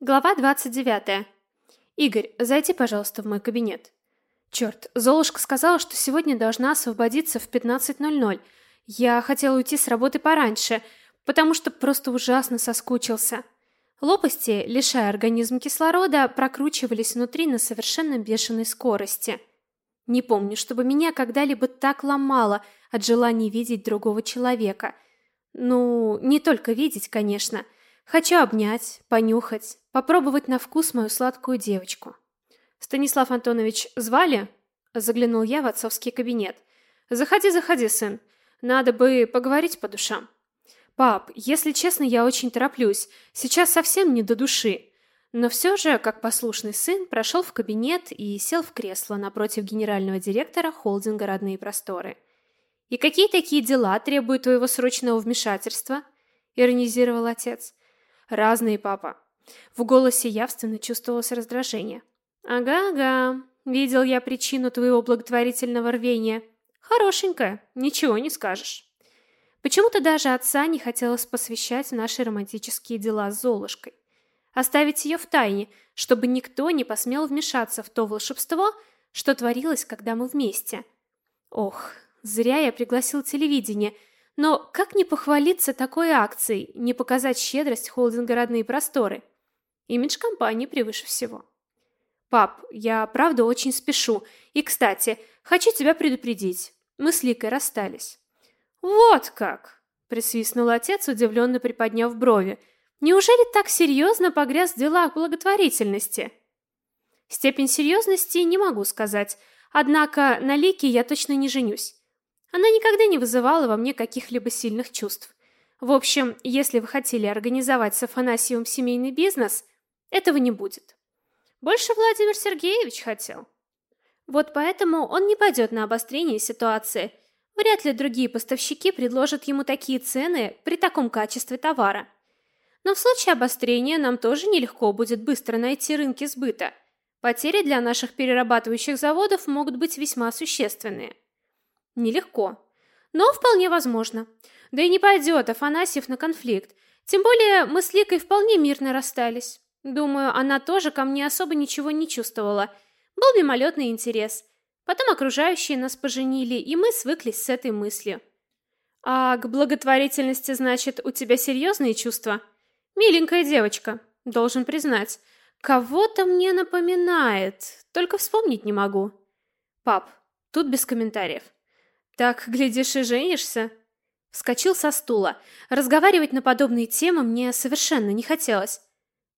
Глава 29. Игорь, зайди, пожалуйста, в мой кабинет. Черт, Золушка сказала, что сегодня должна освободиться в 15:00. Я хотел уйти с работы пораньше, потому что просто ужасно соскучился. Лопасти, лишая организм кислорода, прокручивались внутри на совершенно бешеной скорости. Не помню, чтобы меня когда-либо так ломало от желания видеть другого человека. Ну, не только видеть, конечно. Хочу обнять, понюхать, попробовать на вкус мою сладкую девочку. Станислав Антонович звали? Заглянул я в отцовский кабинет. Заходи, заходи, сын. Надо бы поговорить по душам. Пап, если честно, я очень тороплюсь. Сейчас совсем не до души. Но все же, как послушный сын, прошел в кабинет и сел в кресло напротив генерального директора холдинга Родные просторы. И какие такие дела требуют твоего срочного вмешательства? иронизировал отец. Разные, папа. В голосе явственно чувствовалось раздражение. Ага-ага. Видел я причину твоего благотворительного рвения. Хорошенькая, ничего не скажешь. Почему-то даже отца не хотелось посвящать в наши романтические дела с Золушкой. Оставить ее в тайне, чтобы никто не посмел вмешаться в то волшебство, что творилось, когда мы вместе. Ох, зря я пригласил телевидение – но как не похвалиться такой акцией, не показать щедрость холдинга «Родные просторы»? Имидж компании превыше всего. Пап, я правда очень спешу. И, кстати, хочу тебя предупредить. Мы с Ликой расстались. Вот как, присвистнул отец, удивленно приподняв брови. Неужели так серьезно погряз в делах благотворительности? Степень серьезности не могу сказать. Однако на Лике я точно не женюсь. Она никогда не вызывала во мне каких-либо сильных чувств. В общем, если вы хотели организовать с Афанасьевым семейный бизнес, этого не будет. Больше Владимир Сергеевич хотел. Вот поэтому он не пойдет на обострение ситуации. Вряд ли другие поставщики предложат ему такие цены при таком качестве товара. Но в случае обострения нам тоже нелегко будет быстро найти рынки сбыта. Потери для наших перерабатывающих заводов могут быть весьма существенные. Нелегко. Но вполне возможно. Да и не пойдет Афанасьев на конфликт. Тем более мы с Ликой вполне мирно расстались. Думаю, она тоже ко мне особо ничего не чувствовала. Был мимолетный интерес. Потом окружающие нас поженили, и мы свыклись с этой мыслью. А к благотворительности, значит, у тебя серьезные чувства? Миленькая девочка, должен признать. Кого-то мне напоминает, только вспомнить не могу. Пап, тут без комментариев. Так, глядишь, и женишься. Вскочил со стула. Разговаривать на подобные темы мне совершенно не хотелось.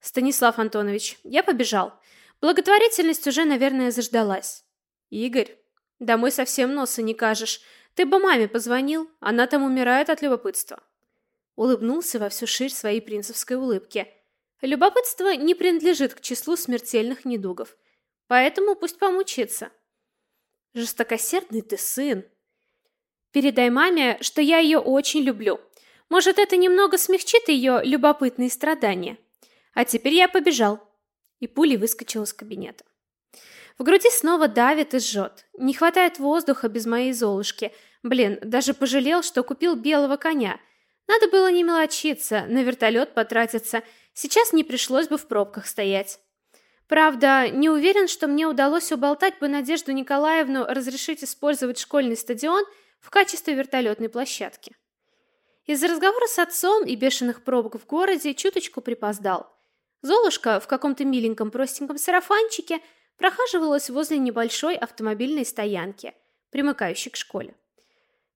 Станислав Антонович, я побежал. Благотворительность уже, наверное, заждалась. Игорь, домой совсем носа не кажешь. Ты бы маме позвонил, она там умирает от любопытства. Улыбнулся во всю ширь своей принцевской улыбки. Любопытство не принадлежит к числу смертельных недугов. Поэтому пусть помучится. Жестокосердный ты сын, Передай маме, что я ее очень люблю. Может, это немного смягчит ее любопытные страдания. А теперь я побежал. И пулей выскочил из кабинета. В груди снова давит и жжет. Не хватает воздуха без моей Золушки. Блин, даже пожалел, что купил белого коня. Надо было не мелочиться, на вертолет потратиться. Сейчас не пришлось бы в пробках стоять. Правда, не уверен, что мне удалось уболтать бы Надежду Николаевну разрешить использовать школьный стадион – в качестве вертолетной площадки. Из-за разговора с отцом и бешеных пробок в городе чуточку припоздал. Золушка в каком-то миленьком простеньком сарафанчике прохаживалась возле небольшой автомобильной стоянки, примыкающей к школе.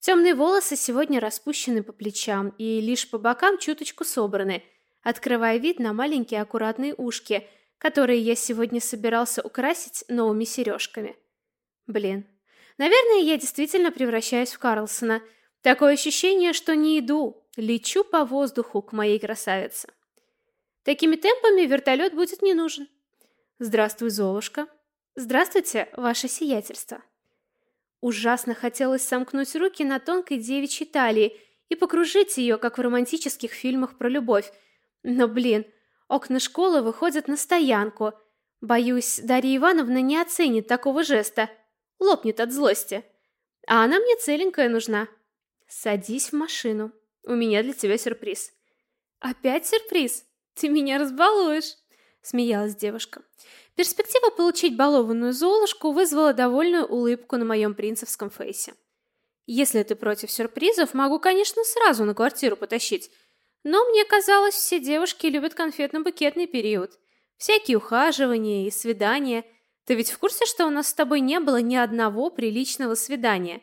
Темные волосы сегодня распущены по плечам и лишь по бокам чуточку собраны, открывая вид на маленькие аккуратные ушки, которые я сегодня собирался украсить новыми сережками. Блин, Наверное, я действительно превращаюсь в Карлсона. Такое ощущение, что не иду, лечу по воздуху к моей красавице. Такими темпами вертолет будет не нужен. Здравствуй, Золушка. Здравствуйте, ваше сиятельство. Ужасно хотелось сомкнуть руки на тонкой девичьей талии и покружить ее, как в романтических фильмах про любовь. Но, блин, окна школы выходят на стоянку. Боюсь, Дарья Ивановна не оценит такого жеста лопнет от злости. А она мне целенькая нужна. Садись в машину. У меня для тебя сюрприз. Опять сюрприз? Ты меня разбалуешь. смеялась девушка. Перспектива получить балованную Золушку вызвала довольную улыбку на моем принцевском фейсе. Если ты против сюрпризов, могу, конечно, сразу на квартиру потащить. Но мне казалось, все девушки любят конфетно-букетный период. Всякие ухаживания и свидания. Ты ведь в курсе, что у нас с тобой не было ни одного приличного свидания?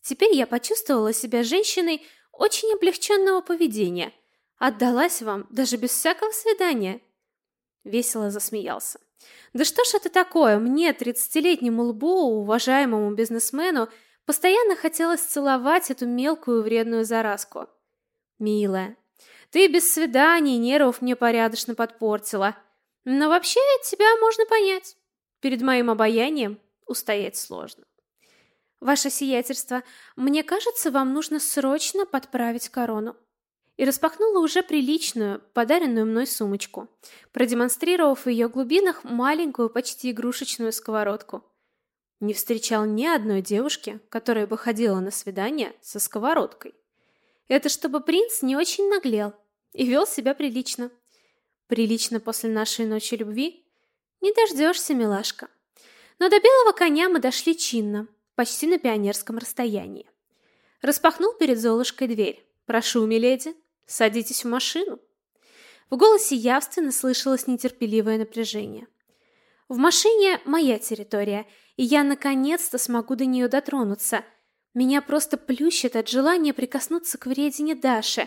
Теперь я почувствовала себя женщиной очень облегченного поведения. Отдалась вам даже без всякого свидания. Весело засмеялся. Да что ж это такое? Мне, тридцатилетнему лбу, уважаемому бизнесмену, постоянно хотелось целовать эту мелкую вредную заразку. Милая, ты без свиданий нервов мне порядочно подпортила. Но вообще тебя можно понять. Перед моим обаянием устоять сложно. Ваше сиятельство, мне кажется, вам нужно срочно подправить корону и распахнула уже приличную, подаренную мной сумочку, продемонстрировав в ее глубинах маленькую, почти игрушечную сковородку. Не встречал ни одной девушки, которая бы ходила на свидание со сковородкой. Это чтобы принц не очень наглел и вел себя прилично. Прилично после нашей ночи любви? Не дождешься, милашка. Но до белого коня мы дошли чинно, почти на пионерском расстоянии. Распахнул перед Золушкой дверь. «Прошу, миледи, Садитесь в машину. В голосе явственно слышалось нетерпеливое напряжение. В машине моя территория, и я наконец-то смогу до нее дотронуться. Меня просто плющит от желания прикоснуться к вредине Даши.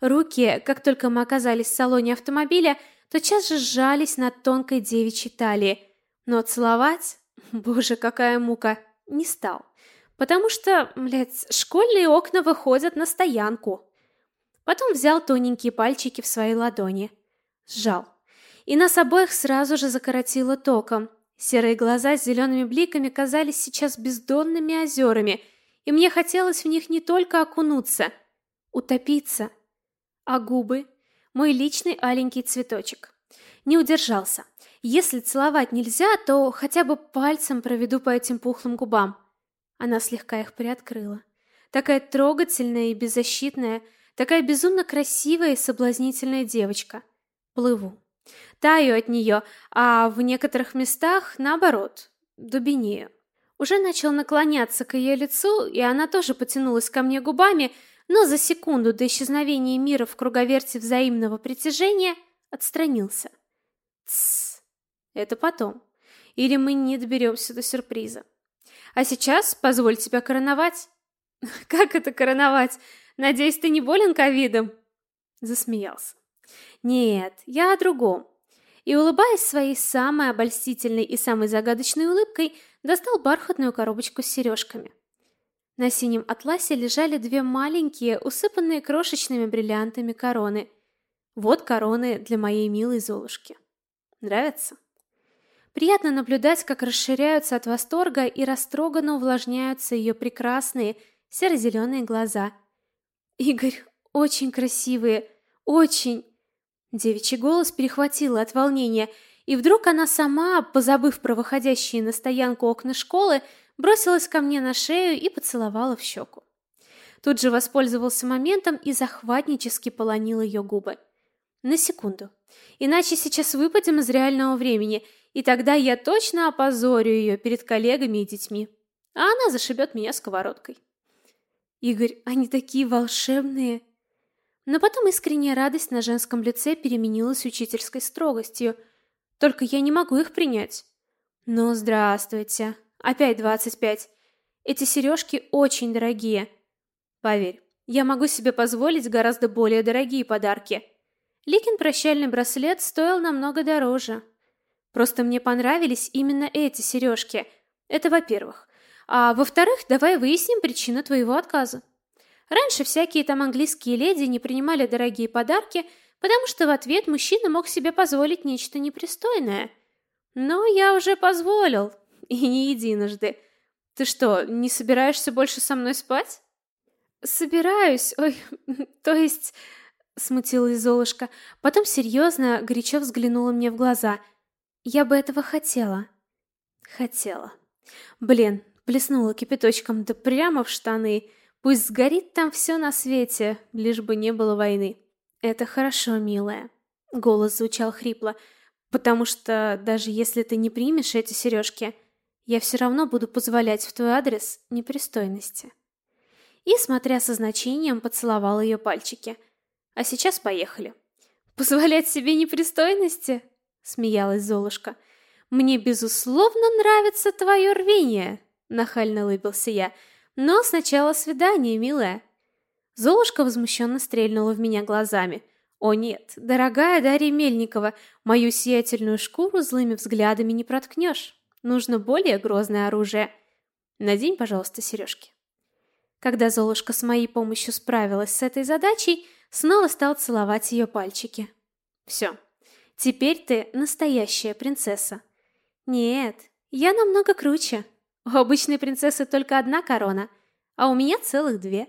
Руки, как только мы оказались в салоне автомобиля, тотчас же сжались над тонкой девичьей талией. Но целовать, боже, какая мука, не стал. Потому что, блядь, школьные окна выходят на стоянку. Потом взял тоненькие пальчики в свои ладони. Сжал. И нас обоих сразу же закоротило током. Серые глаза с зелеными бликами казались сейчас бездонными озерами, и мне хотелось в них не только окунуться, утопиться. А губы — мой личный аленький цветочек. Не удержался. Если целовать нельзя, то хотя бы пальцем проведу по этим пухлым губам. Она слегка их приоткрыла. Такая трогательная и беззащитная, Такая безумно красивая и соблазнительная девочка. Плыву. Таю от нее, а в некоторых местах, наоборот, дубинею. Уже начал наклоняться к ее лицу, и она тоже потянулась ко мне губами, но за секунду до исчезновения мира в круговерте взаимного притяжения отстранился. Тссс, это потом. Или мы не доберемся до сюрприза. А сейчас позволь тебя короновать. Как это короновать? Надеюсь, ты не болен ковидом?» Засмеялся. «Нет, я о другом». И, улыбаясь своей самой обольстительной и самой загадочной улыбкой, достал бархатную коробочку с сережками. На синем атласе лежали две маленькие, усыпанные крошечными бриллиантами короны. Вот короны для моей милой Золушки. Нравится? Приятно наблюдать, как расширяются от восторга и растроганно увлажняются ее прекрасные серо-зеленые глаза – Игорь, очень красивые, очень. Девичий голос перехватило от волнения, и вдруг она сама, позабыв про выходящие на стоянку окна школы, бросилась ко мне на шею и поцеловала в щеку. Тут же воспользовался моментом и захватнически полонил ее губы. На секунду. Иначе сейчас выпадем из реального времени, и тогда я точно опозорю ее перед коллегами и детьми. А она зашибет меня сковородкой. Игорь, они такие волшебные. Но потом искренняя радость на женском лице переменилась учительской строгостью. Только я не могу их принять. Ну, здравствуйте. Опять двадцать пять. Эти сережки очень дорогие. Поверь, я могу себе позволить гораздо более дорогие подарки. Ликин прощальный браслет стоил намного дороже. Просто мне понравились именно эти сережки. Это во-первых. А во-вторых, давай выясним причину твоего отказа. Раньше всякие там английские леди не принимали дорогие подарки, потому что в ответ мужчина мог себе позволить нечто непристойное. Но я уже позволил, и не единожды. Ты что, не собираешься больше со мной спать? Собираюсь. Ой, то есть, смутилась Золушка, потом серьезно, горячо взглянула мне в глаза. Я бы этого хотела. Хотела. Блин, Плеснула кипяточком да прямо в штаны. Пусть сгорит там все на свете, лишь бы не было войны. Это хорошо, милая. Голос звучал хрипло. Потому что даже если ты не примешь эти сережки, я все равно буду позволять в твой адрес непристойности. И, смотря со значением, поцеловал ее пальчики. А сейчас поехали. Позволять себе непристойности? Смеялась Золушка. Мне, безусловно, нравится твое рвение, нахально улыбился я. Но сначала свидание, милая. Золушка возмущенно стрельнула в меня глазами. О нет, дорогая Дарья Мельникова, мою сиятельную шкуру злыми взглядами не проткнешь. Нужно более грозное оружие. Надень, пожалуйста, сережки. Когда Золушка с моей помощью справилась с этой задачей, снова стал целовать ее пальчики. Все. Теперь ты настоящая принцесса. Нет, я намного круче. У обычной принцессы только одна корона, а у меня целых две.